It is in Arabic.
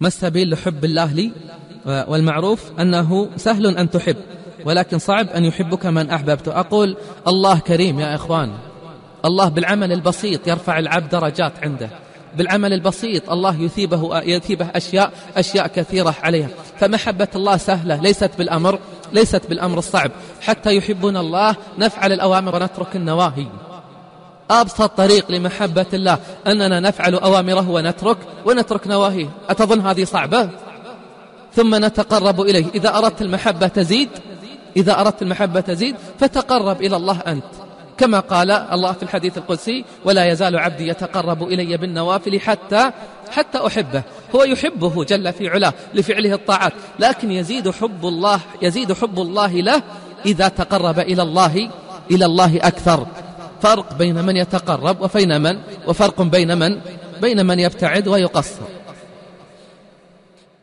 ما السبيل لحب الله لي؟ والمعروف أنه سهل أن تحب ولكن صعب أن يحبك من أحببت. أقول الله كريم يا إخوان. الله بالعمل البسيط يرفع العبد درجات عنده. بالعمل البسيط الله يثيبه يثيبه أشياء أشياء كثيرة عليها. فمحبة الله سهلة ليست بالأمر ليست بالأمر الصعب. حتى يحبون الله نفعل الأوامر ونترك النواهي. أبسط طريق لمحبة الله أننا نفعل أوامره ونترك ونترك نواهيه. أتظن هذه صعبة؟ ثم نتقرب إليه. إذا أردت المحبة تزيد إذا أردت المحبة تزيد فتقرب إلى الله أنت. كما قال الله في الحديث القدسي ولا يزال عبدي يتقرب إلي بالنوافل حتى حتى أحبه. هو يحبه جل في علاه لفعله الطاعات لكن يزيد حب الله يزيد حب الله له إذا تقرب إلى الله إلى الله أكثر. فرق بين من يتقرب وبين من وفرق بين من بين من يبتعد ويقصر.